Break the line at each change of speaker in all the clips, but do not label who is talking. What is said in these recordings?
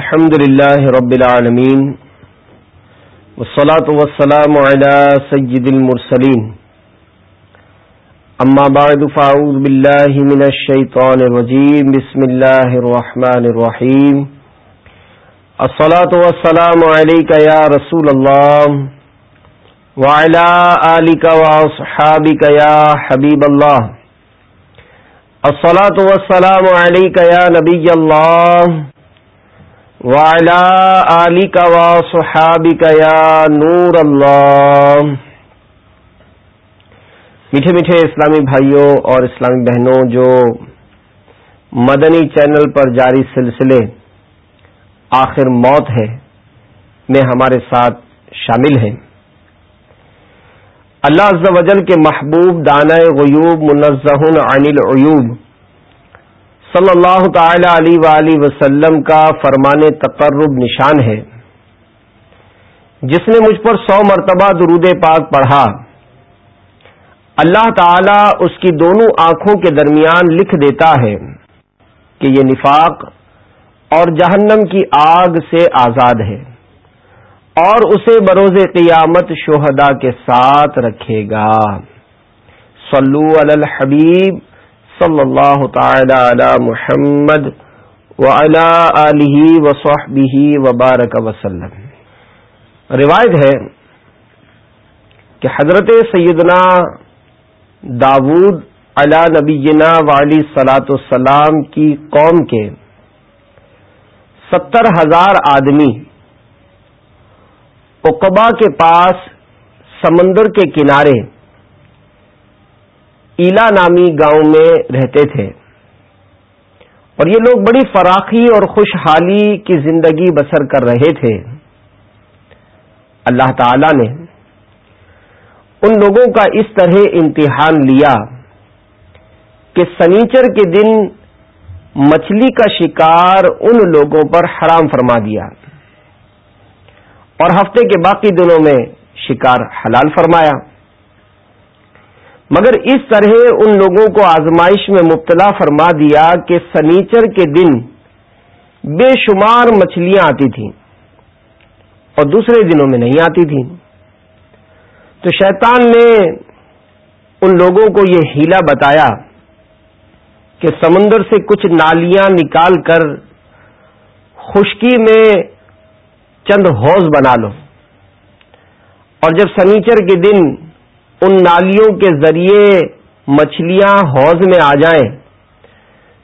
الحمد لله رب العالمين والصلاة والسلام على سيد المرسلين. أما بعد، فأعوذ بالله من الشيطان الرجيم. بسم الله الرحمن الرحيم. الصلاة والسلام عليك يا رسول الله وعلى آلك وأصحابك يا حبيب الله. الصلاة والسلام عليك يا نبي الله وعلى آلك وصحابك يا نور اللہ میٹھے میٹھے اسلامی بھائیوں اور اسلامی بہنوں، جو مدنی چینل پر جاری سلسلے آخر موت ہے، میں ہمارے ساتھ شامل ہیں۔ اللہ عز و جل کے محبوب دانۂ غیوب منزہ عن العیوب۔ صلی اللہ تعالی علی وسلم کا فرمان تقرب نشان ہے۔ جس نے مجھ پر سو مرتبہ درود پاک پڑھا۔ اللہ تعالی اس کی دونوں آنکھوں کے درمیان لکھ دیتا ہے کہ یہ نفاق اور جہنم کی آگ سے آزاد ہے اور اسے بروز قیامت شہدا کے ساتھ رکھے گا۔ صلو علی الحبیب صلی اللہ تعالی علی محمد وعلی آلہ وصحبہ وبارک وسلم۔ روایت ہے کہ حضرت سیدنا داود علی نبینا والی سلاۃ السلام کی قوم کے ستر ہزار آدمی اقبا کے پاس سمندر کے کنارے ایلا نامی گاؤں میں رہتے تھے۔ اور یہ لوگ بڑی فراخی اور خوشحالی کی زندگی بسر کر رہے تھے۔ اللہ تعالی نے ان لوگوں کا اس طرح امتحان لیا کہ سنیچر کے دن مچھلی کا شکار ان لوگوں پر حرام فرما دیا۔ اور ہفتے کے باقی دنوں میں شکار حلال فرمایا۔ مگر اس طرح ان لوگوں کو آزمائش میں مبتلا فرما دیا کہ سنیچر کے دن بے شمار مچھلیاں آتی تھیں اور دوسرے دنوں میں نہیں آتی تھیں۔ تو شیطان نے ان لوگوں کو یہ ہیلا بتایا کہ سمندر سے کچھ نالیاں نکال کر خشکی میں چند حوض بنا لو۔ اور جب سنیچر کے دن ان نالیوں کے ذریعے مچھلیاں حوض میں آ جائیں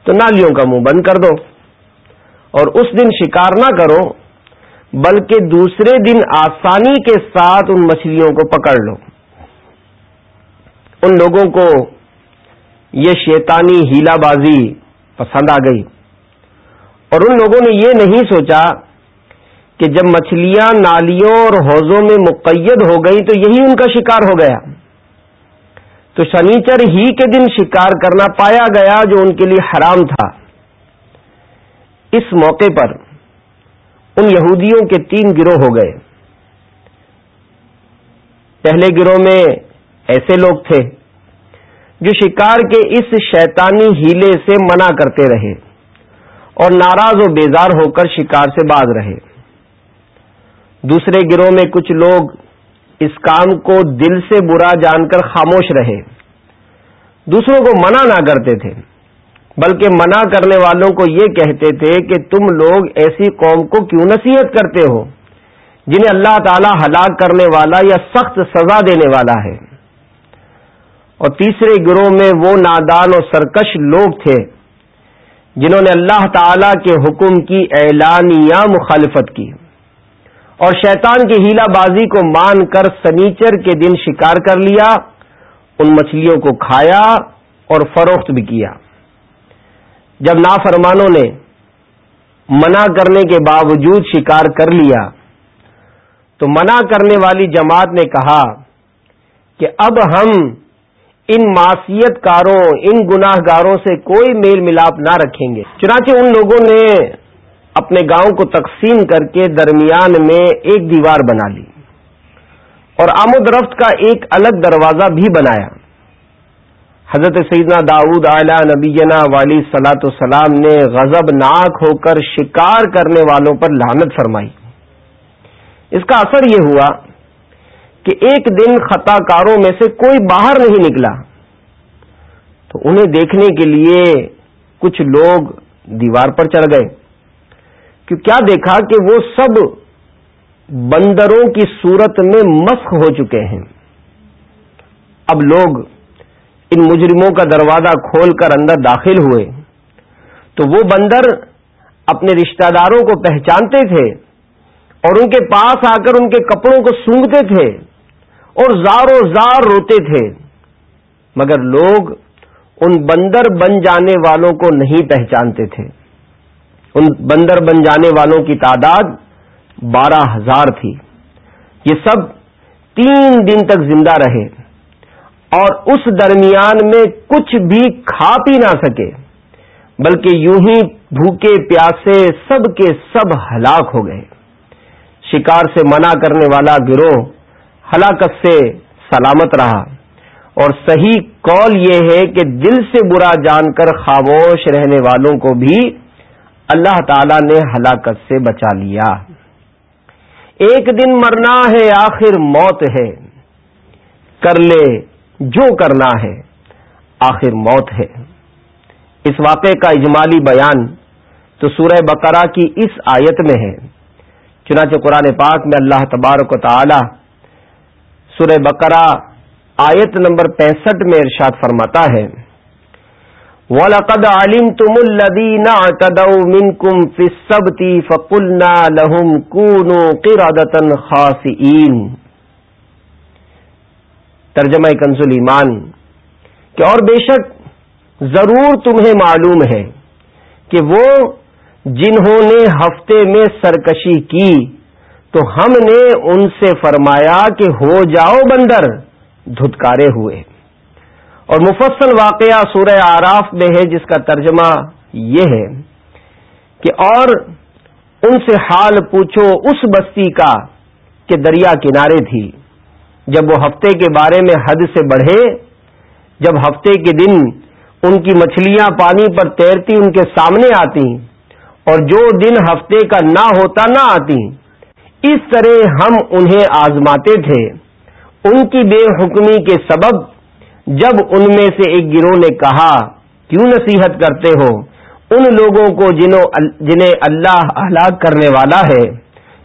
تو نالیوں کا منہ بند کر دو اور اس دن شکار نہ کرو، بلکہ دوسرے دن آسانی کے ساتھ ان مچھلیوں کو پکڑ لو۔ ان لوگوں کو یہ شیطانی ہیلا بازی پسند آ گئی۔ اور ان لوگوں نے یہ نہیں سوچا کہ جب مچھلیاں نالیوں اور حوضوں میں مقید ہو گئی تو یہی ان کا شکار ہو گیا۔ تو شنیچر ہی کے دن شکار کرنا پایا گیا جو ان کے لیے حرام تھا۔ اس موقع پر ان یہودیوں کے تین گروہ ہو گئے۔ پہلے گروہ میں ایسے لوگ تھے جو شکار کے اس شیطانی ہیلے سے منع کرتے رہے اور ناراض و بیزار ہو کر شکار سے باز رہے۔ دوسرے گروہ میں کچھ لوگ اس کام کو دل سے برا جان کر خاموش رہے۔ دوسروں کو منع نہ کرتے تھے، بلکہ منع کرنے والوں کو یہ کہتے تھے کہ تم لوگ ایسی قوم کو کیوں نصیحت کرتے ہو، جنہیں اللہ تعالی ہلاک کرنے والا یا سخت سزا دینے والا ہے۔ اور تیسرے گروہ میں وہ نادان اور سرکش لوگ تھے، جنہوں نے اللہ تعالی کے حکم کی اعلانیہ مخالفت کی۔ اور شیطان کی ہیلا بازی کو مان کر سنیچر کے دن شکار کر لیا، ان مچھلیوں کو کھایا اور فروخت بھی کیا۔ جب نافرمانوں نے منع کرنے کے باوجود شکار کر لیا، تو منع کرنے والی جماعت نے کہا کہ اب ہم ان معاشیت کاروں، ان گناہ گاروں سے کوئی میل ملاپ نہ رکھیں گے۔ چنانچہ ان لوگوں نے اپنے گاؤں کو تقسیم کر کے درمیان میں ایک دیوار بنا لی اور آمد رفت کا ایک الگ دروازہ بھی بنایا۔ حضرت سیدنا داود اعلی نبینا والی سلاۃ السلام نے غضب ناک ہو کر شکار کرنے والوں پر لانت فرمائی۔ اس کا اثر یہ ہوا کہ ایک دن خطا کاروں میں سے کوئی باہر نہیں نکلا۔ تو انہیں دیکھنے کے لیے کچھ لوگ دیوار پر چڑھ گئے۔ کہ کیا دیکھا کہ وہ سب بندروں کی صورت میں مسخ ہو چکے ہیں۔ اب لوگ ان مجرموں کا دروازہ کھول کر اندر داخل ہوئے۔ تو وہ بندر اپنے رشتہ داروں کو پہچانتے تھے اور ان کے پاس آ کر ان کے کپڑوں کو سونگتے تھے اور زاروں زار روتے تھے۔ مگر لوگ ان بندر بن جانے والوں کو نہیں پہچانتے تھے۔ ان بندر بن جانے والوں کی تعداد بارہ ہزار تھی۔ یہ سب تین دن تک زندہ رہے اور اس درمیان میں کچھ بھی کھا پی نہ سکے، بلکہ یوں ہی بھوکے پیاسے سب کے سب ہلاک ہو گئے۔ شکار سے منع کرنے والا گروہ ہلاکت سے سلامت رہا۔ اور صحیح قول یہ ہے کہ دل سے برا جان کر خاموش رہنے والوں کو بھی اللہ تعالی نے ہلاکت سے بچا لیا۔ ایک دن مرنا ہے، آخر موت ہے۔ کر لے، جو کرنا ہے، آخر موت ہے۔ اس واقعے کا اجمالی بیان تو سورہ بقرہ کی اس آیت میں ہے۔ چنانچہ قرآن پاک میں اللہ تبارک و تعالی سورہ بقرہ آیت نمبر پینسٹھ میں ارشاد فرماتا ہے۔ وَلَقَدْ عَلِمْتُمُ الَّذِينَ اعْتَدَوْا مِنْكُمْ فِي السَّبْتِ فَقُلْنَا لَهُمْ كُونُوا قِرَدَةً خَاسِئِينَ۔ ترجمہ کنز ایمان۔ کہ اور بے شک ضرور تمہیں معلوم ہے کہ وہ جنہوں نے ہفتے میں سرکشی کی، تو ہم نے ان سے فرمایا کہ ہو جاؤ بندر، دھتکارے ہوئے۔ اور مفصل واقعہ سورہ آراف میں ہے جس کا ترجمہ یہ ہے کہ اور ان سے حال پوچھو اس بستی کا کہ دریا کنارے تھی۔ جب وہ ہفتے کے بارے میں حد سے بڑھے، جب ہفتے کے دن ان کی مچھلیاں پانی پر تیرتی ان کے سامنے آتی اور جو دن ہفتے کا نہ ہوتا نہ آتی، اس طرح ہم انہیں آزماتے تھے۔ ان کی بے حکمی کے سبب جب ان میں سے ایک گروہ نے کہا، کیوں نصیحت کرتے ہو؟ ان لوگوں کو جنہیں اللہ ہلاک کرنے والا ہے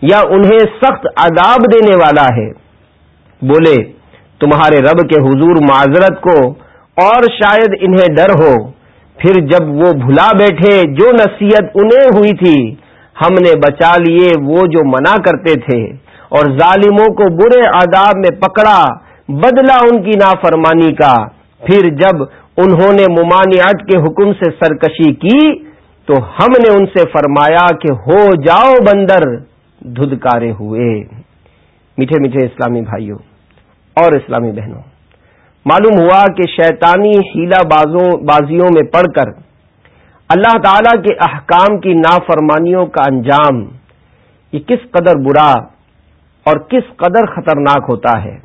یا انہیں سخت عذاب دینے والا ہے؟ بولے، تمہارے رب کے حضور معذرت کو اور شاید انہیں ڈر ہو۔ پھر جب وہ بھلا بیٹھے، جو نصیحت انہیں ہوئی تھی، ہم نے بچا لیے وہ جو منع کرتے تھے اور ظالموں کو برے آداب میں پکڑا۔ بدلا ان کی نافرمانی کا۔ پھر جب انہوں نے ممانعت کے حکم سے سرکشی کی، تو ہم نے ان سے فرمایا کہ ہو جاؤ بندر، دھدکارے ہوئے۔ میٹھے میٹھے اسلامی بھائیوں اور اسلامی بہنوں، معلوم ہوا کہ شیطانی ہیلا بازیوں میں پڑھ کر اللہ تعالی کے احکام کی نافرمانیوں کا انجام یہ کس قدر برا اور کس قدر خطرناک ہوتا ہے۔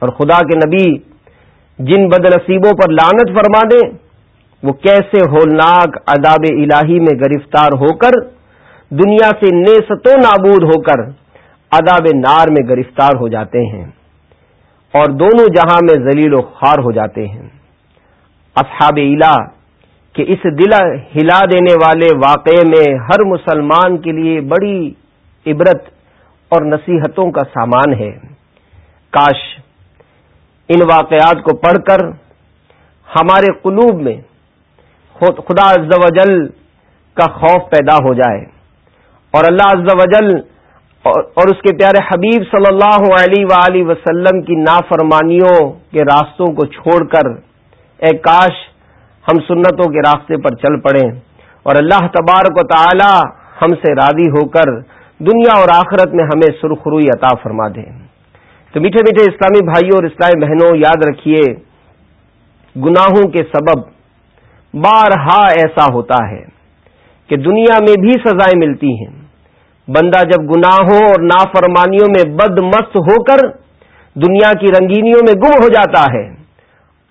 اور خدا کے نبی جن بد نصیبوں پر لانت فرما دیں، وہ کیسے ہولناک اداب الہی میں گرفتار ہو کر دنیا سے نیست و نابود ہو کر اداب نار میں گرفتار ہو جاتے ہیں اور دونوں جہاں میں ذلیل و خوار ہو جاتے ہیں۔ اصحاب الہ کہ اس دل ہلا دینے والے واقعے میں ہر مسلمان کے لیے بڑی عبرت اور نصیحتوں کا سامان ہے۔ کاش ان واقعات کو پڑھ کر ہمارے قلوب میں خدا عز و جل کا خوف پیدا ہو جائے۔ اور اللہ عز و جل اور اس کے پیارے حبیب صلی اللہ علیہ وآلہ وسلم کی نافرمانیوں کے راستوں کو چھوڑ کر اے کاش ہم سنتوں کے راستے پر چل پڑیں۔ اور اللہ تبارک و تعالی ہم سے راضی ہو کر دنیا اور آخرت میں ہمیں سرخروئی عطا فرما دے۔ تو میٹھے میٹھے اسلامی بھائیوں اور اسلامی بہنوں، یاد رکھیے، گناہوں کے سبب بارہا ایسا ہوتا ہے کہ دنیا میں بھی سزائیں ملتی ہیں۔ بندہ جب گناہوں اور نافرمانیوں میں بد مست ہو کر دنیا کی رنگینیوں میں گم ہو جاتا ہے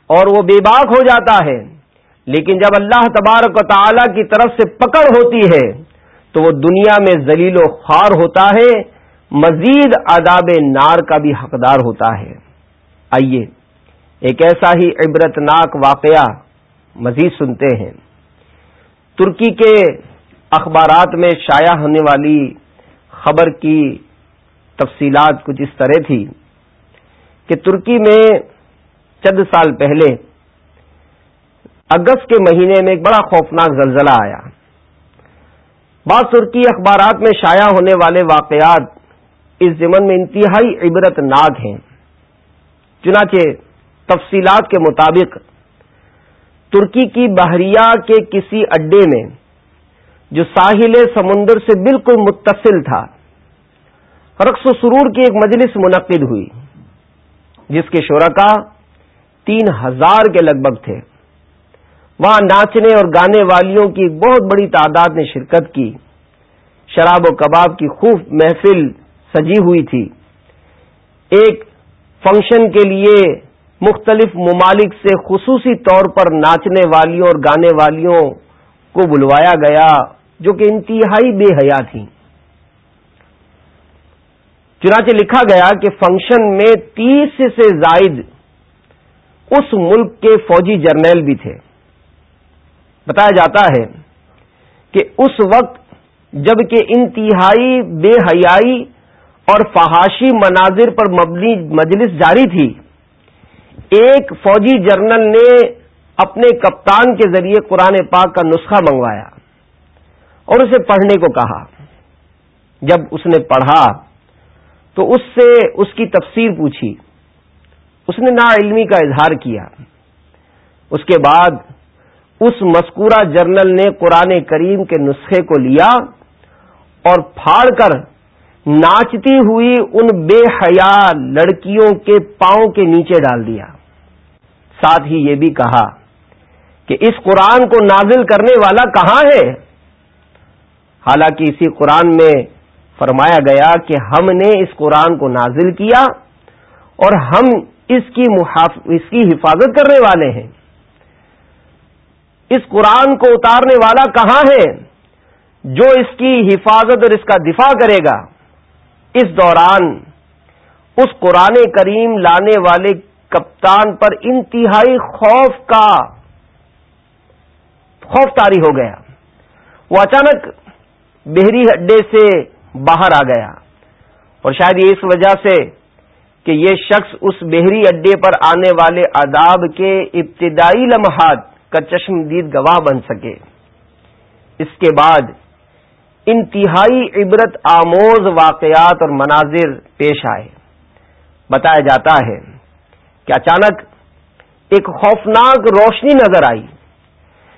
اور وہ بے باک ہو جاتا ہے، لیکن جب اللہ تبارک و تعالی کی طرف سے پکڑ ہوتی ہے تو وہ دنیا میں ذلیل و خوار ہوتا ہے مزید آداب نار کا بھی حقدار ہوتا ہے۔ آئیے ایک ایسا ہی عبرت ناک واقعہ مزید سنتے ہیں۔ ترکی کے اخبارات میں شائع ہونے والی خبر کی تفصیلات کچھ اس طرح تھی کہ ترکی میں چند سال پہلے اگست کے مہینے میں ایک بڑا خوفناک زلزلہ آیا۔ بعض ترکی اخبارات میں شائع ہونے والے واقعات اس ضمن میں انتہائی عبرت ناک ہیں۔ چنانچہ تفصیلات کے مطابق ترکی کی بحریہ کے کسی اڈے میں، جو ساحل سمندر سے بالکل متصل تھا، رقص و سرور کی ایک مجلس منعقد ہوئی، جس کے شرکا تین ہزار کے لگ بھگ تھے۔ وہاں ناچنے اور گانے والیوں کی بہت بڑی تعداد نے شرکت کی۔ شراب و کباب کی خوب محفل سجی ہوئی تھی۔ ایک فنکشن کے لیے مختلف ممالک سے خصوصی طور پر ناچنے والیوں اور گانے والیوں کو بلوایا گیا، جو کہ انتہائی بے حیا تھیں۔ چنانچہ لکھا گیا کہ فنکشن میں تیس سے زائد اس ملک کے فوجی جرنیل بھی تھے۔ بتایا جاتا ہے کہ اس وقت جبکہ انتہائی بے حیائی اور فحاشی مناظر پر مبنی مجلس جاری تھی۔ ایک فوجی جرنل نے اپنے کپتان کے ذریعے قرآن پاک کا نسخہ منگوایا اور اسے پڑھنے کو کہا۔ جب اس نے پڑھا تو اس سے اس کی تفسیر پوچھی۔ اس نے نا علمی کا اظہار کیا۔ اس کے بعد اس مذکورہ جرنل نے قرآن کریم کے نسخے کو لیا اور پھاڑ کر ناچتی ہوئی ان بے حیا لڑکیوں کے پاؤں کے نیچے ڈال دیا۔ ساتھ ہی یہ بھی کہا کہ اس قرآن کو نازل کرنے والا کہاں ہے؟ حالانکہ اسی قرآن میں فرمایا گیا کہ ہم نے اس قرآن کو نازل کیا اور ہم اس کی محاف... اس کی حفاظت کرنے والے ہیں۔ اس قرآن کو اتارنے والا کہاں ہے؟ جو اس کی حفاظت اور اس کا دفاع کرے گا۔ اس دوران اس قرآن کریم لانے والے کپتان پر انتہائی خوف کا خوف تاری ہو گیا۔ وہ اچانک بحری اڈے سے باہر آ گیا۔ اور شاید یہ اس وجہ سے کہ یہ شخص اس بحری اڈے پر آنے والے آداب کے ابتدائی لمحات کا چشمدید گواہ بن سکے۔ اس کے بعد انتہائی عبرت آموز واقعات اور مناظر پیش آئے۔ بتایا جاتا ہے کہ اچانک ایک خوفناک روشنی نظر آئی،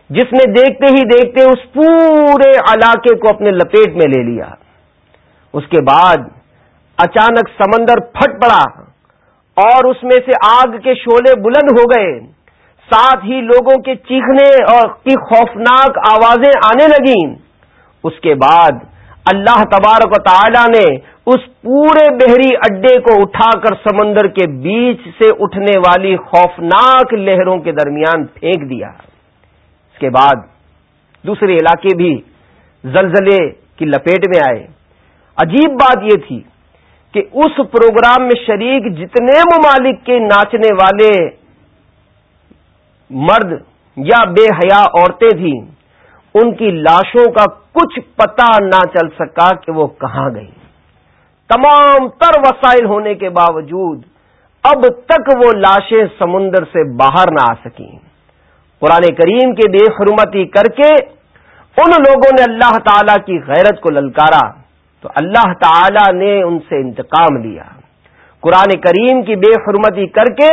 جس نے دیکھتے ہی دیکھتے اس پورے علاقے کو اپنے لپیٹ میں لے لیا۔ اس کے بعد اچانک سمندر پھٹ پڑا اور اس میں سے آگ کے شولے بلند ہو گئے۔ ساتھ ہی لوگوں کے چیخنے اور کی خوفناک آوازیں آنے لگیں۔ اس کے بعد اللہ تبارک و تعالی نے اس پورے بحری اڈے کو اٹھا کر سمندر کے بیچ سے اٹھنے والی خوفناک لہروں کے درمیان پھینک دیا۔ اس کے بعد دوسرے علاقے بھی زلزلے کی لپیٹ میں آئے۔ عجیب بات یہ تھی کہ اس پروگرام میں شریک جتنے ممالک کے ناچنے والے مرد یا بے حیا عورتیں تھیں، ان کی لاشوں کا کچھ پتہ نہ چل سکا کہ وہ کہاں گئی۔ تمام تر وسائل ہونے کے باوجود اب تک وہ لاشیں سمندر سے باہر نہ آ سکیں۔ قرآن کریم کے بے حرمتی کر کے ان لوگوں نے اللہ تعالی کی غیرت کو للکارا، تو اللہ تعالی نے ان سے انتقام لیا۔ قرآن کریم کی بے حرمتی کر کے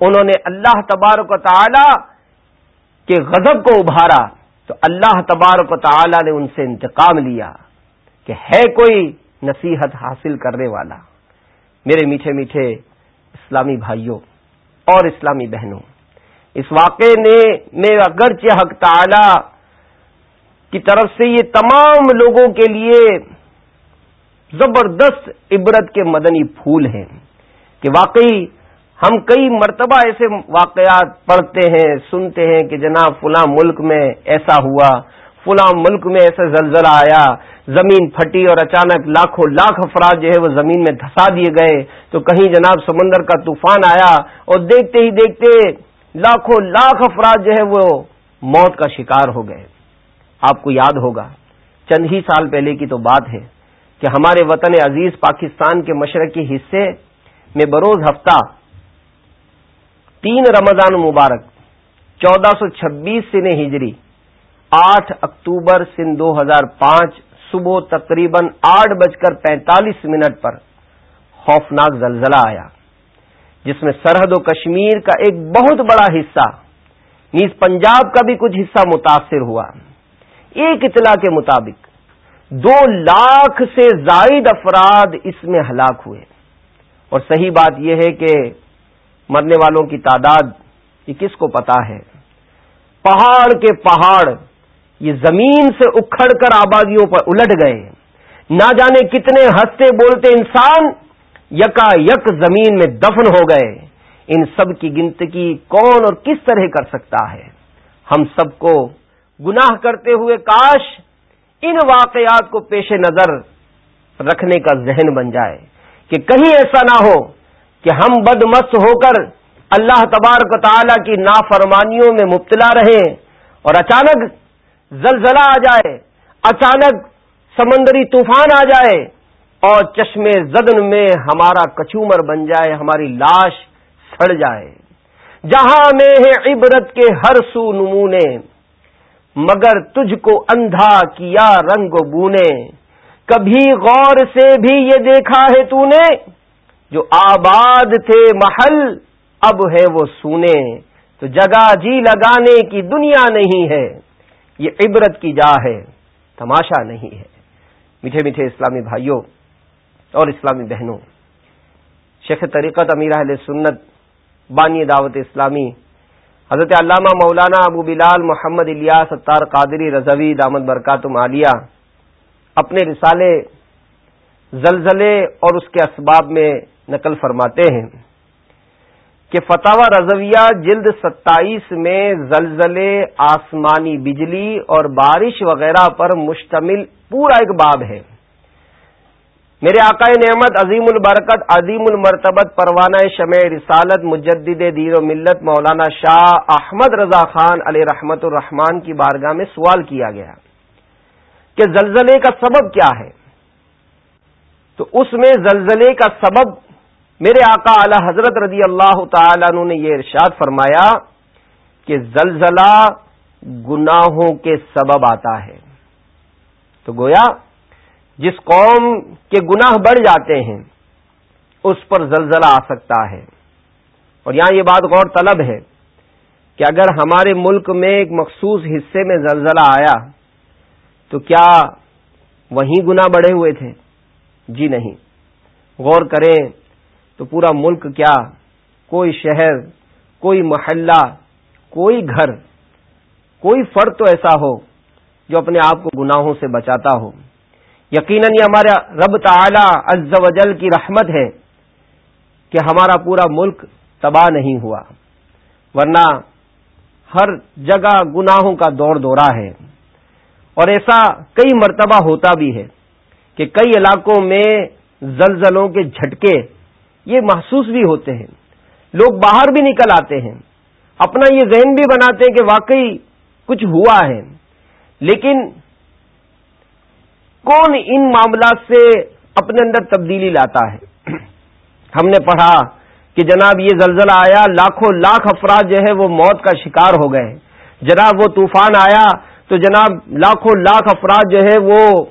انہوں نے اللہ تبارک و تعالی کے غضب کو ابھارا۔ تو اللہ تبارک و تعالی نے ان سے انتقام لیا کہ ہے کوئی نصیحت حاصل کرنے والا، میرے میٹھے میٹھے اسلامی بھائیوں اور اسلامی بہنوں، اس واقعے نے میں اگرچہ حق تعالی کی طرف سے یہ تمام لوگوں کے لیے زبردست عبرت کے مدنی پھول ہیں کہ واقعی ہم کئی مرتبہ ایسے واقعات پڑھتے ہیں، سنتے ہیں کہ جناب فلاں ملک میں ایسا ہوا، فلاں ملک میں ایسا زلزلہ آیا، زمین پھٹی اور اچانک لاکھوں لاکھ افراد جو ہے وہ زمین میں دھسا دیے گئے۔ تو کہیں جناب سمندر کا طوفان آیا اور دیکھتے ہی دیکھتے لاکھوں لاکھ افراد جو ہے وہ موت کا شکار ہو گئے۔ آپ کو یاد ہوگا، چند ہی سال پہلے کی تو بات ہے کہ ہمارے وطن عزیز پاکستان کے مشرقی حصے میں بروز ہفتہ تین رمضان مبارک، چودہ سو چھبیس سن ہجری، آٹھ اکتوبر سن دو ہزار پانچ، صبح تقریباً آٹھ بج کر پینتالیس منٹ پر خوفناک زلزلہ آیا، جس میں سرحد و کشمیر کا ایک بہت بڑا حصہ، نیز پنجاب کا بھی کچھ حصہ متاثر ہوا۔ ایک اطلاع کے مطابق، دو لاکھ سے زائد افراد اس میں ہلاک ہوئے۔ اور صحیح بات یہ ہے کہ مرنے والوں کی تعداد یہ کس کو پتا ہے؟ پہاڑ کے پہاڑ یہ زمین سے اکھڑ کر آبادیوں پر الٹ گئے۔ نہ جانے کتنے ہنستے بولتے انسان، یکا یک زمین میں دفن ہو گئے۔ ان سب کی گنتگی کون اور کس طرح کر سکتا ہے؟ ہم سب کو گناہ کرتے ہوئے کاش ان واقعات کو پیش نظر رکھنے کا ذہن بن جائے کہ کہیں ایسا نہ ہو۔ کہ ہم بد مست ہو کر اللہ تبارک تعالی کی نافرمانیوں میں مبتلا رہیں اور اچانک زلزلہ آ جائے، اچانک سمندری طوفان آ جائے اور چشمے زدن میں ہمارا کچومر بن جائے، ہماری لاش سڑ جائے۔ جہاں میں ہے عبرت کے ہر سو نمونے، مگر تجھ کو اندھا کیا رنگ و بونے۔ کبھی غور سے بھی یہ دیکھا ہے تو نے جو آباد تھے محل، اب ہے وہ سونے۔ تو جگہ جی لگانے کی دنیا نہیں ہے، یہ عبرت کی جا ہے، تماشا نہیں ہے۔ میٹھے میٹھے اسلامی بھائیوں اور اسلامی بہنوں، شیخ طریقت امیر اہل سنت، بانی دعوت اسلامی، حضرت علامہ مولانا ابو بلال محمد الیاس ستار قادری رضوی دامد برکاتم عالیہ اپنے رسالے، زلزلے اور اس کے اسباب میں نقل فرماتے ہیں کہ فتح رضویہ جلد ستائیس میں زلزلے، آسمانی بجلی اور بارش وغیرہ پر مشتمل پورا ایک باب ہے۔ میرے آقائے نعمت، عظیم البرکت، عظیم المرتبت، پروانہ شمع رسالت، مجدد دیر و ملت، مولانا شاہ احمد رضا خان علیہ رحمت الرحمان کی بارگاہ میں سوال کیا گیا کہ زلزلے کا سبب کیا ہے؟ تو اس میں زلزلے کا سبب میرے آقا اعلی حضرت رضی اللہ تعالی عنہ نے یہ ارشاد فرمایا کہ زلزلہ گناہوں کے سبب آتا ہے۔ تو گویا جس قوم کے گناہ بڑھ جاتے ہیں، اس پر زلزلہ آ سکتا ہے۔ اور یہاں یہ بات غور طلب ہے کہ اگر ہمارے ملک میں ایک مخصوص حصے میں زلزلہ آیا، تو کیا وہیں گنا بڑھے ہوئے تھے؟ جی نہیں۔ غور کریں تو پورا ملک کیا؟ کوئی شہر، کوئی محلہ، کوئی گھر، کوئی فرد تو ایسا ہو جو اپنے آپ کو گناہوں سے بچاتا ہو۔ یقیناً یہ ہمارا رب تعالی عز و جل کی رحمت ہے کہ ہمارا پورا ملک تباہ نہیں ہوا، ورنہ ہر جگہ گناہوں کا دور دورہ ہے۔ اور ایسا کئی مرتبہ ہوتا بھی ہے کہ کئی علاقوں میں زلزلوں کے جھٹکے یہ محسوس بھی ہوتے ہیں۔ لوگ باہر بھی نکل آتے ہیں۔ اپنا یہ ذہن بھی بناتے ہیں کہ واقعی کچھ ہوا ہے۔ لیکن کون ان معاملات سے اپنے اندر تبدیلی لاتا ہے؟ ہم نے پڑھا کہ جناب یہ زلزلہ آیا، لاکھوں لاکھ افراد جو ہے وہ موت کا شکار ہو گئے۔ جناب وہ طوفان آیا تو جناب لاکھوں لاکھ افراد جو ہے وہ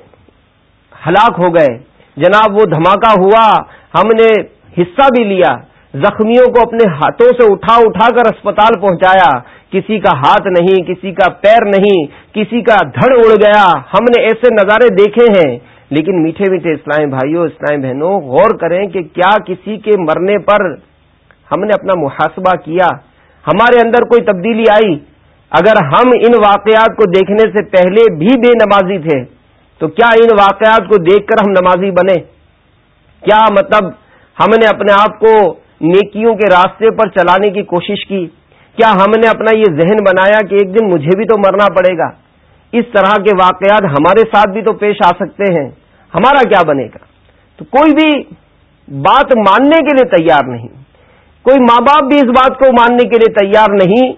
ہلاک ہو گئے۔ جناب وہ دھماکہ ہوا۔ ہم نے حصہ بھی لیا، زخمیوں کو اپنے ہاتھوں سے اٹھا اٹھا کر اسپتال پہنچایا۔ کسی کا ہاتھ نہیں، کسی کا پیر نہیں، کسی کا دھڑ اڑ گیا۔ ہم نے ایسے نظارے دیکھے ہیں۔ لیکن میٹھے میٹھے اسلام بھائیوں، اسلام بہنوں، غور کریں کہ کیا کسی کے مرنے پر ہم نے اپنا محاسبہ کیا۔ ہمارے اندر کوئی تبدیلی آئی۔ اگر ہم ان واقعات کو دیکھنے سے پہلے بھی بے نمازی تھے، تو کیا ان واقعات کو دیکھ کر ہم نمازی بنے؟ کیا مطلب ہم نے اپنے آپ کو نیکیوں کے راستے پر چلانے کی کوشش کی۔ کیا ہم نے اپنا یہ ذہن بنایا کہ ایک دن مجھے بھی تو مرنا پڑے گا؟ اس طرح کے واقعات ہمارے ساتھ بھی تو پیش آ سکتے ہیں۔ ہمارا کیا بنے گا؟ تو کوئی بھی بات ماننے کے لیے تیار نہیں۔ کوئی ماں باپ بھی اس بات کو ماننے کے لیے تیار نہیں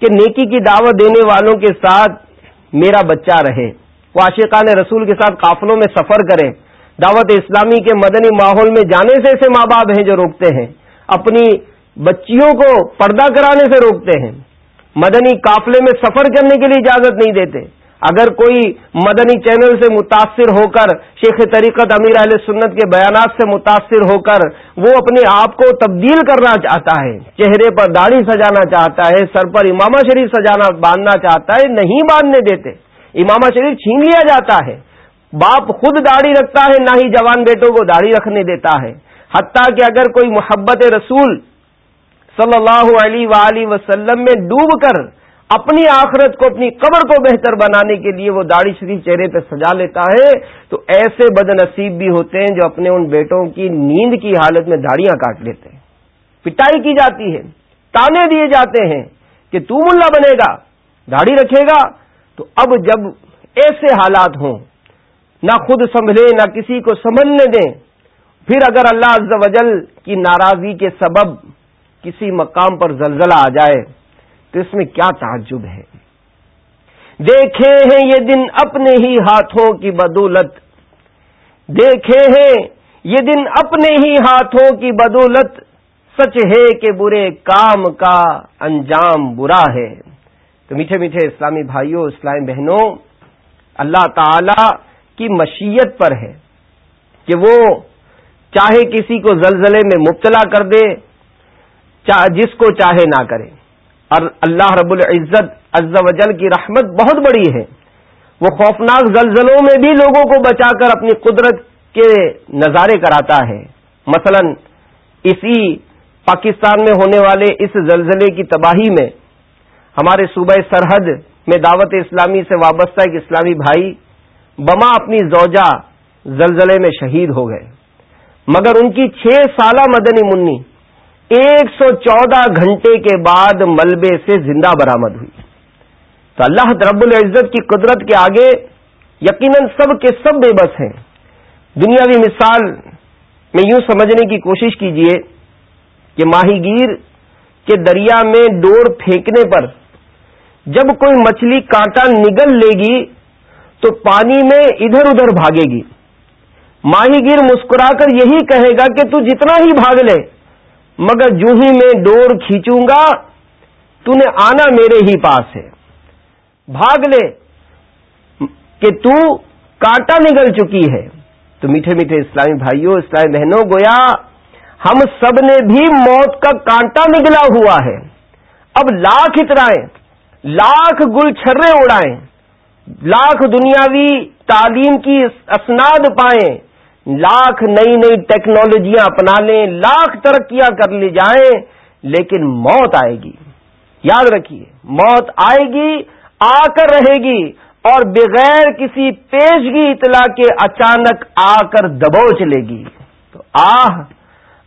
کہ نیکی کی دعوت دینے والوں کے ساتھ میرا بچہ رہے۔ وہ عاشقان رسول کے ساتھ قافلوں میں سفر کرے۔ دعوت اسلامی کے مدنی ماحول میں جانے سے ایسے ماں باپ ہیں جو روکتے ہیں، اپنی بچیوں کو پردہ کرانے سے روکتے ہیں۔ مدنی قافلے میں سفر کرنے کے لیے اجازت نہیں دیتے۔ اگر کوئی مدنی چینل سے متاثر ہو کر شیخ طریقت امیر علیہ سنت کے بیانات سے متاثر ہو کر وہ اپنے آپ کو تبدیل کرنا چاہتا ہے، چہرے پر داڑھی سجانا چاہتا ہے، سر پر امامہ شریف سجانا باندھنا چاہتا ہے، نہیں باندھنے دیتے۔ امامہ شریف چھین لیا جاتا ہے۔ باپ خود داڑھی رکھتا ہے، نہ ہی جوان بیٹوں کو داڑھی رکھنے دیتا ہے۔ حتیٰ کہ اگر کوئی محبت رسول صلی اللہ علیہ وسلم میں ڈوب کر اپنی آخرت کو، اپنی قبر کو بہتر بنانے کے لیے وہ داڑھی شریف چہرے پہ سجا لیتا ہے، تو ایسے بد نصیب بھی ہوتے ہیں جو اپنے ان بیٹوں کی نیند کی حالت میں داڑیاں کاٹ لیتے ہیں۔ پٹائی کی جاتی ہے، تانے دیے جاتے ہیں کہ تو ملا بنے گا، داڑھی رکھے گا۔ تو اب جب ایسے حالات ہوں نہ خود سنبھلے نہ کسی کو سنبھلنے دیں۔ پھر اگر اللہ عز و جل کی ناراضی کے سبب کسی مقام پر زلزلہ آ جائے، تو اس میں کیا تعجب ہے؟ دیکھے ہیں یہ دن اپنے ہی ہاتھوں کی بدولت۔ دیکھے ہیں یہ دن اپنے ہی ہاتھوں کی بدولت۔ سچ ہے کہ برے کام کا انجام برا ہے۔ تو میٹھے میٹھے اسلامی بھائیوں، اسلامی بہنوں، اللہ تعالی کی مشیت پر ہے کہ وہ چاہے کسی کو زلزلے میں مبتلا کر دے جس کو چاہے نہ کرے۔ اور اللہ رب العزت عز و جل کی رحمت بہت بڑی ہے۔ وہ خوفناک زلزلوں میں بھی لوگوں کو بچا کر اپنی قدرت کے نظارے کراتا ہے۔ مثلا اسی پاکستان میں ہونے والے اس زلزلے کی تباہی میں ہمارے صوبہ سرحد میں دعوت اسلامی سے وابستہ ایک اسلامی بھائی بما اپنی زوجہ زلزلے میں شہید ہو گئے۔ مگر ان کی چھ سالہ مدنی منی ایک سو چودہ گھنٹے کے بعد ملبے سے زندہ برامد ہوئی۔ تو اللہ رب العزت کی قدرت کے آگے یقیناً سب کے سب بے بس ہیں۔ دنیاوی مثال میں یوں سمجھنے کی کوشش کیجیے کہ ماہی گیر کے دریا میں ڈور پھینکنے پر جب کوئی مچھلی کانٹا نگل لے گی تو پانی میں ادھر ادھر بھاگے گی۔ ماہی گیر مسکرا کر یہی کہے گا کہ تو جتنا ہی بھاگ لے، مگر جو ہی میں ڈور کھینچوں گا، تو نے آنا میرے ہی پاس ہے۔ بھاگ لے، کہ تو کانٹا نگل چکی ہے۔ تو میٹھے میٹھے اسلامی بھائیوں اسلامی بہنوں گویا ہم سب نے بھی موت کا کانٹا نگلا ہوا ہے۔ اب لاکھ اترائیں، لاکھ گل چھرے اڑائیں۔ لاکھ دنیاوی تعلیم کی اسناد پائیں، لاکھ نئی نئی ٹیکنالوجیاں اپنا لیں، لاکھ ترقیاں کر لی جائیں، لیکن موت آئے گی۔ یاد رکھیے، موت آئے گی، آ کر رہے گی، اور بغیر کسی پیشگی اطلاع کے اچانک آ کر دبوچ لے گی۔ تو آہ،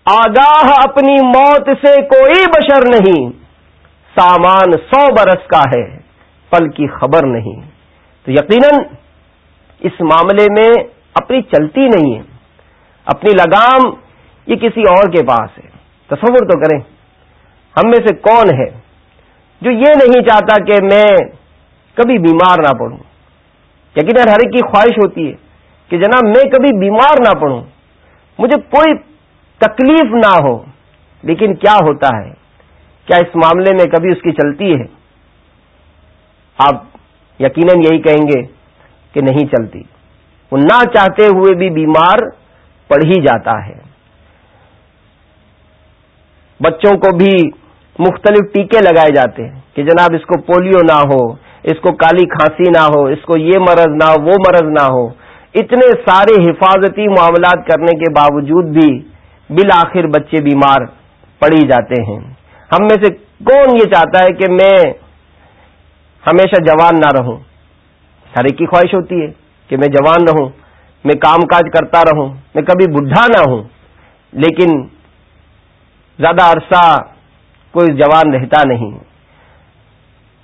آگاہ اپنی موت سے کوئی بشر نہیں، سامان سو برس کا ہے، پل کی خبر نہیں۔ تو یقیناً اس معاملے میں اپنی چلتی نہیں ہے۔ اپنی لگام یہ کسی اور کے پاس ہے۔ تصور تو کریں، ہم میں سے کون ہے جو یہ نہیں چاہتا کہ میں کبھی بیمار نہ پڑوں؟ یقین ہر ایک کی خواہش ہوتی ہے کہ جناب میں کبھی بیمار نہ پڑوں، مجھے کوئی تکلیف نہ ہو، لیکن کیا ہوتا ہے؟ کیا اس معاملے میں کبھی اس کی چلتی ہے؟ آپ یقیناً یہی کہیں گے کہ نہیں چلتی۔ وہ نہ چاہتے ہوئے بھی بیمار پڑ ہی جاتا ہے۔ بچوں کو بھی مختلف ٹیکے لگائے جاتے ہیں کہ جناب اس کو پولیو نہ ہو، اس کو کالی کھانسی نہ ہو، اس کو یہ مرض نہ ہو، وہ مرض نہ ہو۔ اتنے سارے حفاظتی معاملات کرنے کے باوجود بھی بالآخر بچے بیمار پڑی جاتے ہیں۔ ہم میں سے کون یہ چاہتا ہے کہ میں ہمیشہ جوان نہ رہوں۔ ہر ایک کی خواہش ہوتی ہے کہ میں جوان رہوں، میں کام کاج کرتا رہوں، میں کبھی بڈھا نہ ہوں، لیکن زیادہ عرصہ کوئی جوان رہتا نہیں۔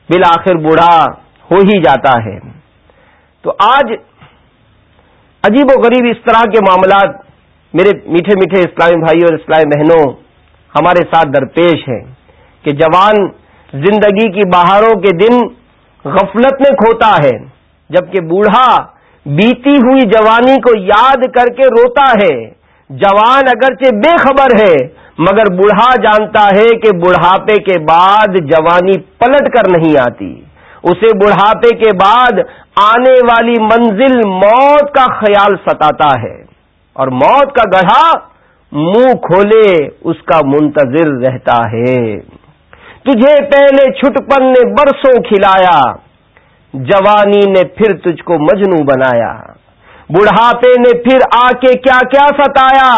بالآخر بوڑھا ہو ہی جاتا ہے۔ تو آج عجیب و غریب اس طرح کے معاملات میرے میٹھے میٹھے اسلامی بھائی اور اسلامی بہنوں ہمارے ساتھ درپیش ہیں کہ جوان زندگی کی بہاروں کے دن غفلت میں کھوتا ہے، جبکہ بوڑھا بیتی ہوئی جوانی کو یاد کر کے روتا ہے۔ جوان اگرچہ بے خبر ہے، مگر بوڑھا جانتا ہے کہ بڑھاپے کے بعد جوانی پلٹ کر نہیں آتی۔ اسے بڑھاپے کے بعد آنے والی منزل موت کا خیال ستاتا ہے۔ اور موت کا گڑھا منہ کھولے اس کا منتظر رہتا ہے۔ تجھے پہلے چھٹپن نے برسوں کھلایا، جوانی نے پھر تجھ کو مجنو بنایا۔ بڑھاپے نے پھر آ کے کیا کیا ستایا،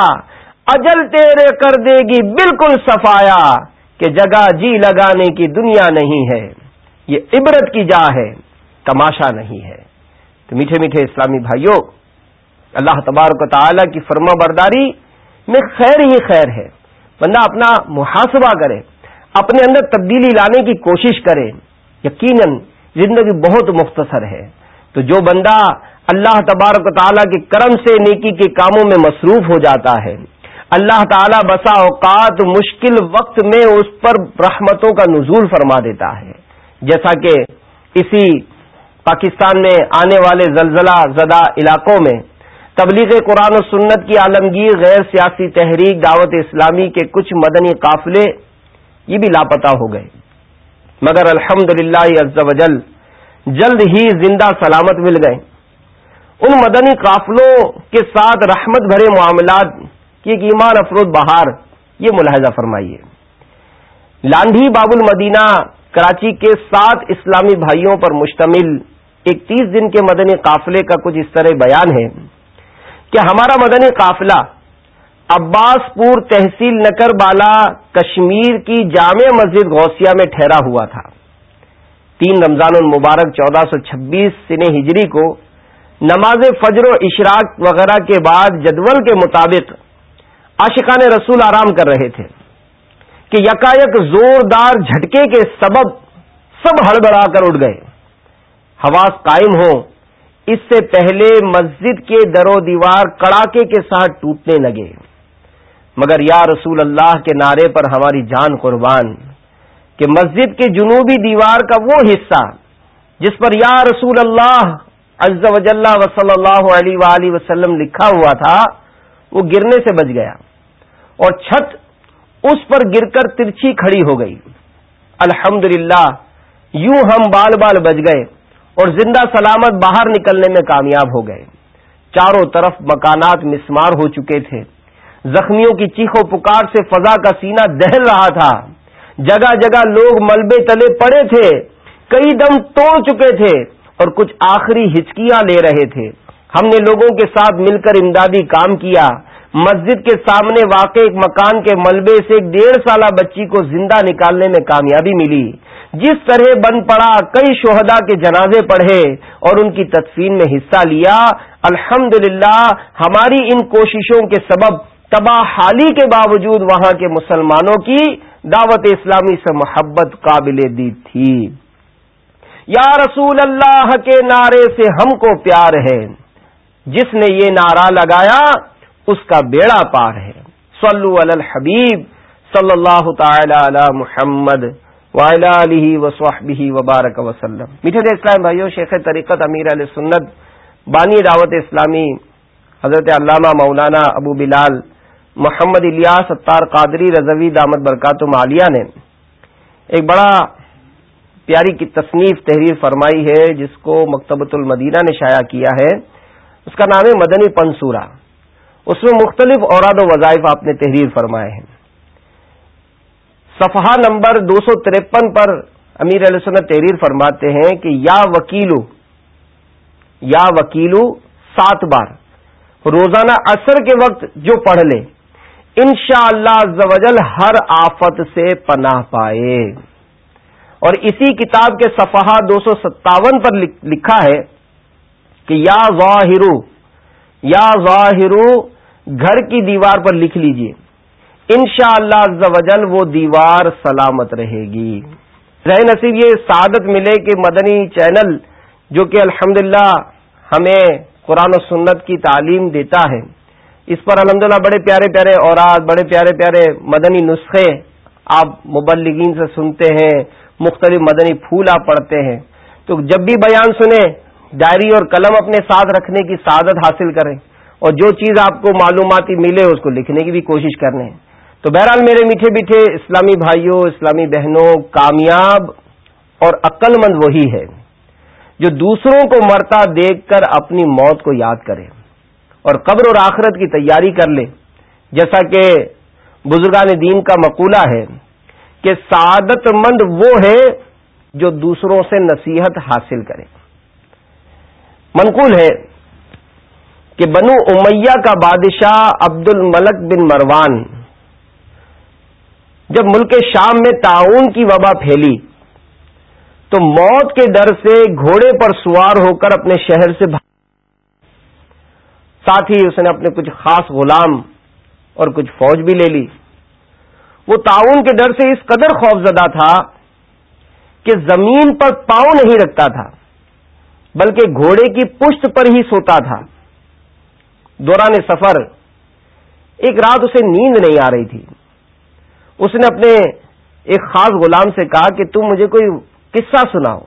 اجل تیرے کر دے گی بالکل صفایا کہ جگہ جی لگانے کی دنیا نہیں ہے۔ یہ عبرت کی جا ہے، تماشا نہیں ہے۔ تو میٹھے میٹھے اسلامی بھائیوں، اللہ تبارک و تعالی کی فرما برداری میں خیر ہی خیر ہے۔ بندہ اپنا محاسبہ کرے۔ اپنے اندر تبدیلی لانے کی کوشش کرے۔ یقیناً زندگی بہت مختصر ہے۔ تو جو بندہ اللہ تبارک تعالیٰ کے کرم سے نیکی کے کاموں میں مصروف ہو جاتا ہے، اللہ تعالیٰ بسا اوقات مشکل وقت میں اس پر رحمتوں کا نزول فرما دیتا ہے۔ جیسا کہ اسی پاکستان میں آنے والے زلزلہ زدہ علاقوں میں تبلیغ قرآن و سنت کی عالمگیر غیر سیاسی تحریک دعوت اسلامی کے کچھ مدنی قافلے یہ بھی لاپتہ ہو گئے۔ مگر الحمد للہ وجل جلد ہی زندہ سلامت مل گئے۔ ان مدنی قافلوں کے ساتھ رحمت بھرے معاملات کی ایک ایمان افروز بہار، یہ ملاحظہ فرمائیے۔ لانڈھی باب المدینہ، کراچی کے سات اسلامی بھائیوں پر مشتمل ایک تیس دن کے مدنی قافلے کا کچھ اس طرح بیان ہے کہ ہمارا مدنی قافلہ عباس پور تحصیل نکر بالا کشمیر کی جامع مسجد غوثیہ میں ٹھہرا ہوا تھا۔ تین رمضان المبارک چودہ سو چھبیس سن ہجری کو نماز فجر و اشراق وغیرہ کے بعد جدول کے مطابق عاشقان رسول آرام کر رہے تھے کہ یکایک زوردار جھٹکے کے سبب سب ہڑبڑا کر اٹھ گئے۔ حواس قائم ہو، اس سے پہلے مسجد کے در و دیوار کڑاکے کے ساتھ ٹوٹنے لگے۔ مگر یا رسول اللہ کے نعرے پر ہماری جان قربان، کہ مسجد کے جنوبی دیوار کا وہ حصہ جس پر یا رسول اللہ عز و و صلی اللہ علیہ وآلہ وسلم لکھا ہوا تھا، وہ گرنے سے بچ گیا اور چھت اس پر گر کر ترچھی کھڑی ہو گئی۔ الحمد یوں ہم بال بال بچ گئے اور زندہ سلامت باہر نکلنے میں کامیاب ہو گئے۔ چاروں طرف مکانات مسمار ہو چکے تھے۔ زخمیوں کی چیخو پکار سے فضا کا سینہ دہل رہا تھا۔ جگہ جگہ لوگ ملبے تلے پڑے تھے۔ کئی دم توڑ چکے تھے اور کچھ آخری ہچکیاں لے رہے تھے۔ ہم نے لوگوں کے ساتھ مل کر امدادی کام کیا۔ مسجد کے سامنے واقع ایک مکان کے ملبے سے ایک ڈیڑھ سالہ بچی کو زندہ نکالنے میں کامیابی ملی۔ جس طرح بن پڑا، کئی شہدا کے جنازے پڑھے اور ان کی تدفین میں حصہ لیا۔ الحمد ہماری ان کوششوں کے سبب تباہ حالی کے باوجود وہاں کے مسلمانوں کی دعوت اسلامی سے محبت قابل دی تھی۔ یا رسول اللہ کے نعرے سے ہم کو پیار ہے۔ جس نے یہ نعرہ لگایا، اس کا بیڑا پار ہے۔ صلو علی الحبیب صلی اللہ تعالی علی محمد وعلی علیہ وصحبہ وبارک وسلم۔ میٹھے اسلام بھائیوں، شیخ طریقت امیر علیہ سنت، بانی دعوت اسلامی، حضرت علامہ مولانا ابو بلال محمد الیاس ستار قادری رضوی دامت برکات مالیہ نے ایک بڑا پیاری کی تصنیف تحریر فرمائی ہے، جس کو مکتبۃ المدینہ نے شائع کیا ہے۔ اس کا نام ہے مدنی پنسورا اس میں مختلف اوراد و وظائف آپ نے تحریر فرمائے ہیں۔ صفحہ نمبر دو سو ترپن پر امیر علیہ سنت تحریر فرماتے ہیں کہ یا وکیلو یا وکیلو سات بار۔ روزانہ اثر کے وقت جو پڑھ لے ان شاء اللہ ہر آفت سے پناہ پائے۔ اور اسی کتاب کے صفحہ دو سو ستاون پر لکھا ہے کہ یا ظاہرو یا ظاہرو، گھر کی دیوار پر لکھ لیجیے۔ ان شاء وہ دیوار سلامت رہے گی۔ رہ نصیب یہ سعادت ملے کہ مدنی چینل جو کہ الحمد ہمیں قرآن و سنت کی تعلیم دیتا ہے۔ اس پر الحمد بڑے پیارے پیارے اوراد، بڑے پیارے پیارے مدنی نسخے آپ مبلغین سے سنتے ہیں، مختلف مدنی پھول آپ پڑھتے ہیں۔ تو جب بھی بیان سنیں، ڈائری اور قلم اپنے ساتھ رکھنے کی سعادت حاصل کریں اور جو چیز آپ کو معلوماتی ملے اس کو لکھنے کی بھی کوشش کرنے تو بہرحال میرے میٹھے میٹھے اسلامی بھائیوں، اسلامی بہنوں، کامیاب اور عقل مند وہی ہے جو دوسروں کو مرتا دیکھ کر اپنی موت کو یاد کرے۔ اور قبر اور آخرت کی تیاری کر لے۔ جیسا کہ بزرگان دین کا مقولہ ہے کہ سعادت مند وہ ہے جو دوسروں سے نصیحت حاصل کرے۔ منقول ہے کہ بنو امیہ کا بادشاہ عبد الملک بن مروان جب ملک شام میں تعاون کی وبا پھیلی تو موت کے ڈر سے گھوڑے پر سوار ہو کر اپنے شہر سے بھاگ ساتھ ہی اس نے اپنے کچھ خاص غلام اور کچھ فوج بھی لے لی۔ وہ تعاون کے ڈر سے اس قدر خوف زدہ تھا کہ زمین پر پاؤں نہیں رکھتا تھا، بلکہ گھوڑے کی پشت پر ہی سوتا تھا۔ دوران سفر، ایک رات اسے نیند نہیں آ رہی تھی۔ اس نے اپنے ایک خاص غلام سے کہا کہ تم مجھے کوئی قصہ سناؤ۔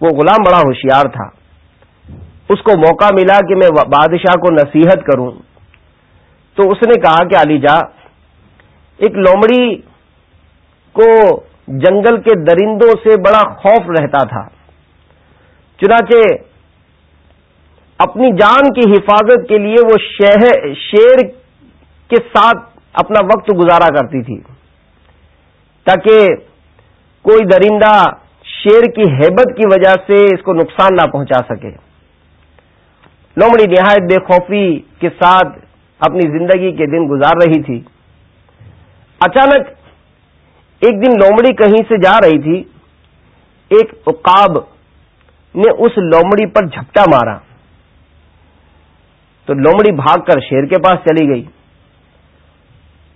وہ غلام بڑا ہوشیار تھا۔ اس کو موقع ملا کہ میں بادشاہ کو نصیحت کروں۔ تو اس نے کہا کہ علی جا، ایک لومڑی کو جنگل کے درندوں سے بڑا خوف رہتا تھا۔ چنانچہ اپنی جان کی حفاظت کے لیے وہ شیر کے ساتھ اپنا وقت گزارا کرتی تھی۔ تاکہ کوئی درندہ شیر کی ہیبت کی وجہ سے اس کو نقصان نہ پہنچا سکے۔ لومڑی نہایت بے خوفی کے ساتھ اپنی زندگی کے دن گزار رہی تھی۔ اچانک ایک دن لومڑی کہیں سے جا رہی تھی۔ ایک اقاب نے اس لومڑی پر جھپٹا مارا۔ تو لومڑی بھاگ کر شیر کے پاس چلی گئی۔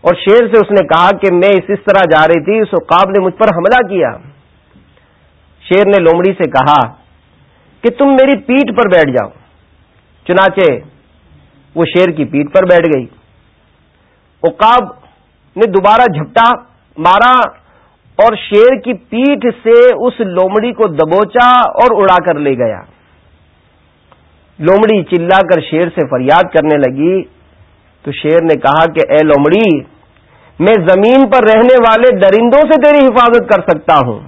اور شیر سے اس نے کہا کہ میں اس اس طرح جا رہی تھی، اس اقاب نے مجھ پر حملہ کیا۔ شیر نے لومڑی سے کہا کہ تم میری پیٹ پر بیٹھ جاؤ۔ چنانچہ وہ شیر کی پیٹ پر بیٹھ گئی۔ اقاب نے دوبارہ جھپٹا، مارا اور شیر کی پیٹ سے اس لومڑی کو دبوچا اور اڑا کر لے گیا۔ لومڑی چلا کر شیر سے فریاد کرنے لگی۔ تو شیر نے کہا کہ، اے لومڑی، میں زمین پر رہنے والے درندوں سے تیری حفاظت کر سکتا ہوں،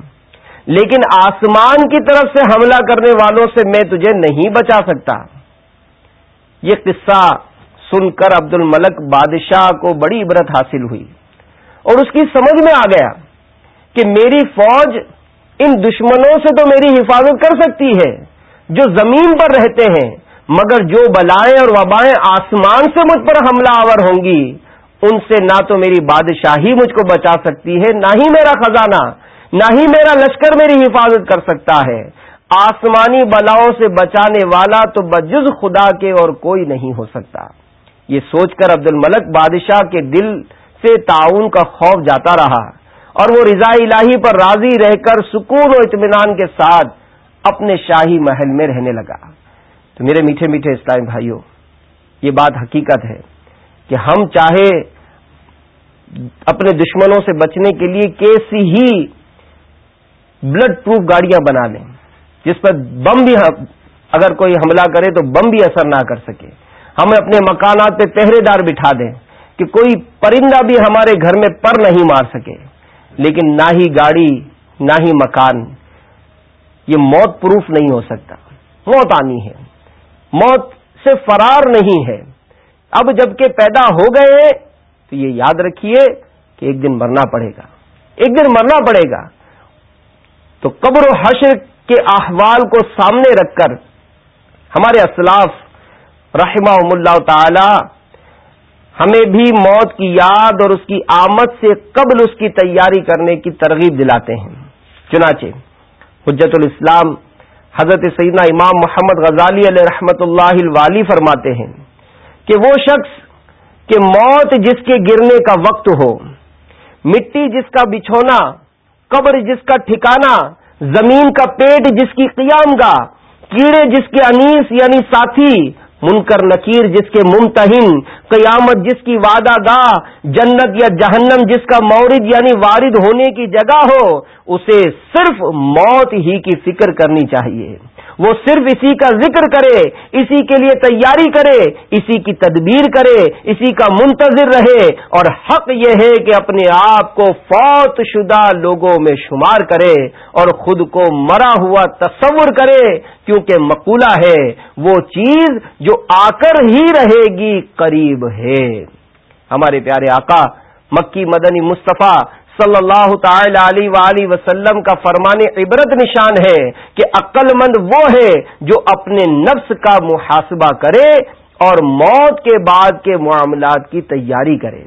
لیکن آسمان کی طرف سے حملہ کرنے والوں سے میں تجھے نہیں بچا سکتا۔ یہ قصہ سن کر عبد الملک بادشاہ کو بڑی عبرت حاصل ہوئی اور اس کی سمجھ میں آ گیا کہ میری فوج ان دشمنوں سے تو میری حفاظت کر سکتی ہے جو زمین پر رہتے ہیں، مگر جو بلائیں اور وبائیں آسمان سے مجھ پر حملہ آور ہوں گی، ان سے نہ تو میری بادشاہی مجھ کو بچا سکتی ہے، نہ ہی میرا خزانہ، نہ ہی میرا لشکر میری حفاظت کر سکتا ہے۔ آسمانی بلاؤں سے بچانے والا تو بجز خدا کے اور کوئی نہیں ہو سکتا۔ یہ سوچ کر عبد الملک بادشاہ کے دل سے تعاون کا خوف جاتا رہا اور وہ رضا الہی پر راضی رہ کر سکون و اطمینان کے ساتھ اپنے شاہی محل میں رہنے لگا۔ تو میرے میٹھے میٹھے اسلام بھائیوں، یہ بات حقیقت ہے کہ ہم چاہے اپنے دشمنوں سے بچنے کے لیے کیسی ہی بلڈ پروف گاڑیاں بنا لیں۔ جس پر بم بھی اگر کوئی حملہ کرے تو بم بھی اثر نہ کر سکے۔ ہم اپنے مکانات پہ پہرے دار بٹھا دیں کہ کوئی پرندہ بھی ہمارے گھر میں پر نہیں مار سکے۔ لیکن نہ ہی گاڑی، نہ ہی مکان، یہ موت پروف نہیں ہو سکتا۔ موت آنی ہے۔ موت سے فرار نہیں ہے۔ اب جبکہ پیدا ہو گئے تو یہ یاد رکھیے کہ ایک دن مرنا پڑے گا۔ ایک دن مرنا پڑے گا۔ تو قبر و حشر کے احوال کو سامنے رکھ کر ہمارے اسلاف رحمہ اللہ تعالی ہمیں بھی موت کی یاد اور اس کی آمد سے قبل اس کی تیاری کرنے کی ترغیب دلاتے ہیں۔ چنانچہ حجت الاسلام حضرت سیدنا امام محمد غزالی علیہ رحمت اللہ الوالی فرماتے ہیں کہ وہ شخص کہ موت جس کے گرنے کا وقت ہو، مٹی جس کا بچھونا، قبر جس کا ٹھکانا زمین کا پیٹ جس کی قیام گاہ کیڑے جس کے انیس یعنی ساتھی منکر نکیر جس کے ممتہن قیامت جس کی وعدہ گاہ، جنت یا جہنم جس کا مورد یعنی وارد ہونے کی جگہ ہو، اسے صرف موت ہی کی فکر کرنی چاہیے۔ وہ صرف اسی کا ذکر کرے، اسی کے لیے تیاری کرے، اسی کی تدبیر کرے، اسی کا منتظر رہے۔ اور حق یہ ہے کہ اپنے آپ کو فوت شدہ لوگوں میں شمار کرے اور خود کو مرا ہوا تصور کرے۔ کیونکہ مقولہ ہے، وہ چیز جو آ کر ہی رہے گی، قریب ہے۔ ہمارے پیارے آقا مکی مدنی مصطفیٰ صلی اللہ تعالی علیہ وآلہ وسلم کا فرمان عبرت نشان ہے کہ عقل مند وہ ہے جو اپنے نفس کا محاسبہ کرے اور موت کے بعد کے معاملات کی تیاری کرے۔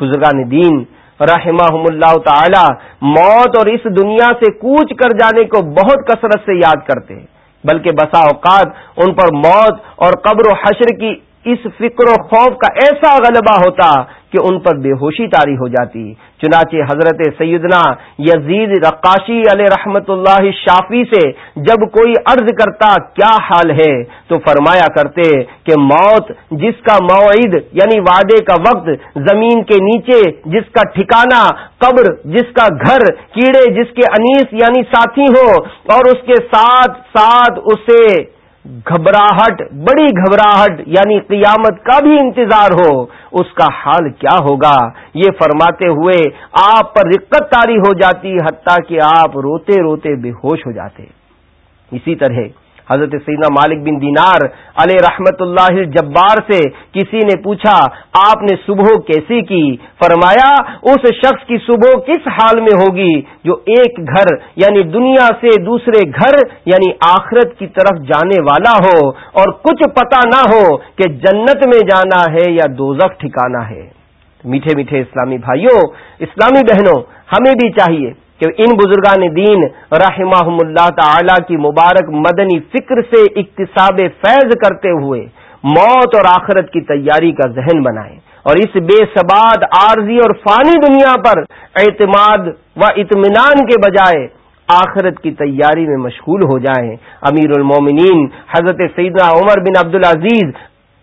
بزرگان دین رحمہ اللہ تعالی، موت اور اس دنیا سے کوچ کر جانے کو بہت کثرت سے یاد کرتے ہیں۔ بلکہ بسا اوقات ان پر موت اور قبر و حشر کی اس فکر و خوف کا ایسا غلبہ ہوتا کہ ان پر بے ہوشی تاری ہو جاتی۔ چنانچہ حضرت سیدنا یزید رقاشی علیہ رحمت اللہ شافی سے جب کوئی عرض کرتا کیا حال ہے، تو فرمایا کرتے کہ موت جس کا موعد یعنی وعدے کا وقت زمین کے نیچے جس کا ٹھکانہ، قبر جس کا گھر، کیڑے جس کے انیس یعنی ساتھی ہو اور اس کے ساتھ ساتھ اسے گھبراہٹ، بڑی گھبراہٹ یعنی قیامت کا بھی انتظار ہو، اس کا حال کیا ہوگا؟ یہ فرماتے ہوئے آپ پر رقت تاری ہو جاتی، حتیٰ کہ آپ روتے روتے بے ہوش ہو جاتے۔ اسی طرح حضرت سیدنا مالک بن دینار علیہ رحمت اللہ جبار سے کسی نے پوچھا، آپ نے صبح کیسی کی؟ فرمایا، اس شخص کی صبح کس حال میں ہوگی؟ جو ایک گھر یعنی دنیا سے دوسرے گھر یعنی آخرت کی طرف جانے والا ہو اور کچھ پتا نہ ہو کہ جنت میں جانا ہے یا دوزخ ٹھکانا ہے۔ میٹھے میٹھے اسلامی بھائیوں، اسلامی بہنوں، ہمیں بھی چاہیے کہ ان بزرگان دین رحمہ اللہ تعالی کی مبارک مدنی فکر سے اقتصاب فیض کرتے ہوئے موت اور آخرت کی تیاری کا ذہن بنائیں اور اس بے سباد عارضی اور فانی دنیا پر اعتماد و اطمینان کے بجائے آخرت کی تیاری میں مشغول ہو جائیں۔ امیر المومنین حضرت سیدنا عمر بن عبدالعزیز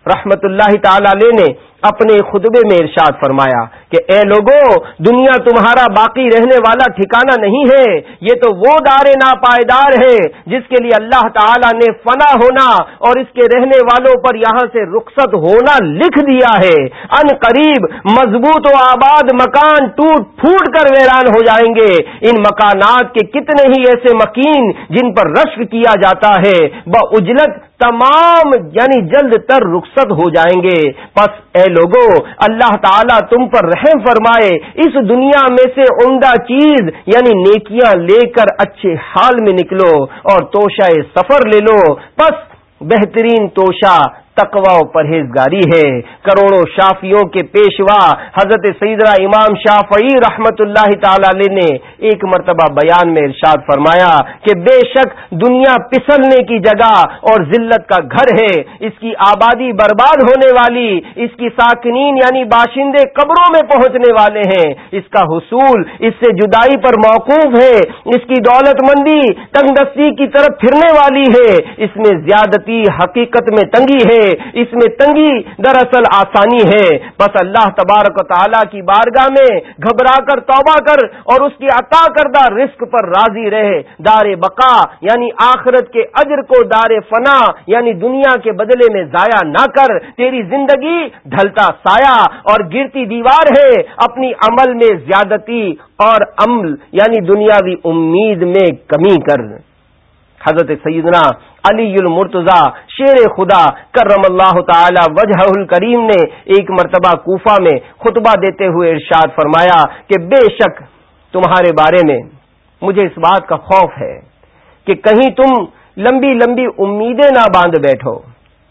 رحمت اللہ تعالی علیہ نے اپنے خطبے میں ارشاد فرمایا کہ اے لوگوں دنیا تمہارا باقی رہنے والا ٹھکانہ نہیں ہے، یہ تو وہ دار ناپائیدار ہے جس کے لیے اللہ تعالی نے فنا ہونا اور اس کے رہنے والوں پر یہاں سے رخصت ہونا لکھ دیا ہے۔ ان قریب مضبوط و آباد مکان ٹوٹ پھوٹ کر ویران ہو جائیں گے۔ ان مکانات کے کتنے ہی ایسے مکین جن پر رشک کیا جاتا ہے وہ اجلت تمام یعنی جلد تر رخصت ہو جائیں گے۔ پس اے لوگوں اللہ تعالیٰ تم پر رحم فرمائے۔ اس دنیا میں سے عمدہ چیز یعنی نیکیاں لے کر اچھے حال میں نکلو اور توشہ سفر لے لو۔ پس بہترین توشہ تقوا و پرہیزگاری ہے۔ کروڑوں شافیوں کے پیشوا حضرت سیدرا امام شافعی رحمت اللہ تعالی علیہ نے ایک مرتبہ بیان میں ارشاد فرمایا کہ بے شک دنیا پسلنے کی جگہ اور ذلت کا گھر ہے۔ اس کی آبادی برباد ہونے والی، اس کی ساکنین یعنی باشندے قبروں میں پہنچنے والے ہیں۔ اس کا حصول اس سے جدائی پر موقوف ہے۔ اس کی دولت مندی تنگ دستی کی طرف پھرنے والی ہے۔ اس میں زیادتی حقیقت میں تنگی ہے۔ اس میں تنگی دراصل آسانی ہے۔ بس اللہ تبارک و تعالیٰ کی بارگاہ میں گھبرا کر توبہ کر اور اس کی عطا کردہ رزق پر راضی رہے۔ دار بقا یعنی آخرت کے اجر کو دار فنا یعنی دنیا کے بدلے میں ضائع نہ کر۔ تیری زندگی ڈھلتا سایہ اور گرتی دیوار ہے۔ اپنی عمل میں زیادتی اور عمل یعنی دنیاوی امید میں کمی کر۔ حضرت سیدنا علی المرتضی شیر خدا کرم اللہ تعالی وجہ الکریم نے ایک مرتبہ کوفہ میں خطبہ دیتے ہوئے ارشاد فرمایا کہ بے شک تمہارے بارے میں مجھے اس بات کا خوف ہے کہ کہیں تم لمبی لمبی امیدیں نہ باندھ بیٹھو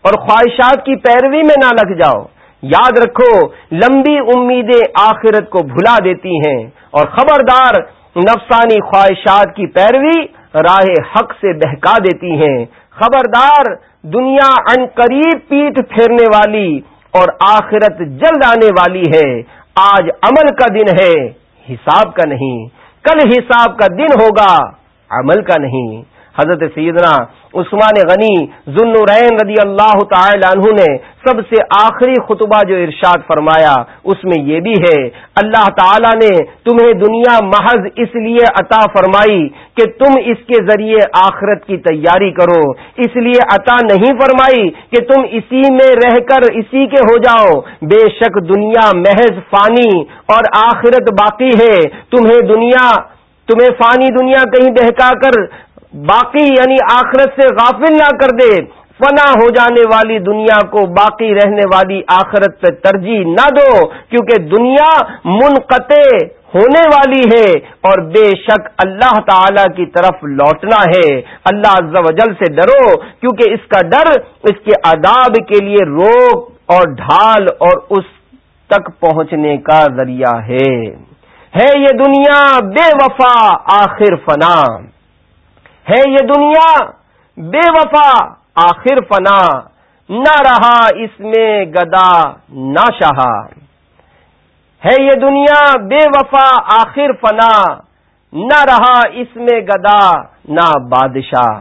اور خواہشات کی پیروی میں نہ لگ جاؤ۔ یاد رکھو، لمبی امیدیں آخرت کو بھلا دیتی ہیں اور خبردار نفسانی خواہشات کی پیروی راہ حق سے بہکا دیتی ہیں۔ خبردار، دنیا ان قریب پیٹ پھیرنے والی اور آخرت جلد آنے والی ہے۔ آج عمل کا دن ہے، حساب کا نہیں۔ کل حساب کا دن ہوگا، عمل کا نہیں۔ حضرت سیدنا عثمان غنی ذنورین رضی اللہ تعالی عنہ نے سب سے آخری خطبہ جو ارشاد فرمایا، اس میں یہ بھی ہے، اللہ تعالی نے تمہیں دنیا محض اس لیے عطا فرمائی کہ تم اس کے ذریعے آخرت کی تیاری کرو۔ اس لیے عطا نہیں فرمائی کہ تم اسی میں رہ کر اسی کے ہو جاؤ۔ بے شک دنیا محض فانی اور آخرت باقی ہے۔ تمہیں دنیا، تمہیں فانی دنیا کہیں بہکا کر باقی یعنی آخرت سے غافل نہ کر دے، فنا ہو جانے والی دنیا کو باقی رہنے والی آخرت پہ ترجیح نہ دو، کیونکہ دنیا منقطع ہونے والی ہے اور بے شک اللہ تعالی کی طرف لوٹنا ہے۔ اللہ عز و جل سے ڈرو، کیونکہ اس کا ڈر اس کے عذاب کے لیے روک اور ڈھال اور اس تک پہنچنے کا ذریعہ ہے۔ ہے یہ دنیا بے وفا، آخر فنا۔ ہے یہ دنیا بے وفا، آخر فنا، نہ رہا اس میں گدا نہ شہا ہے یہ دنیا بے وفا، آخر فنا، نہ رہا اس میں گدا نہ بادشاہ۔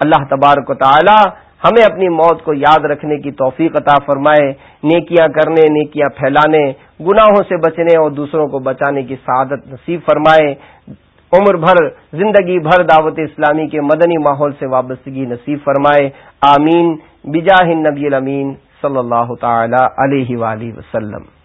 اللہ تبارک و تعالی ہمیں اپنی موت کو یاد رکھنے کی توفیق عطا فرمائے، نیکیاں کرنے، نیکیاں پھیلانے، گناہوں سے بچنے اور دوسروں کو بچانے کی سعادت نصیب فرمائے۔ عمر بھر زندگی بھر دعوت اسلامی کے مدنی ماحول سے وابستگی نصیب فرمائے۔ آمین۔ بجاہ نبی الامین صلی اللہ تعالی علیہ وآلہ وسلم۔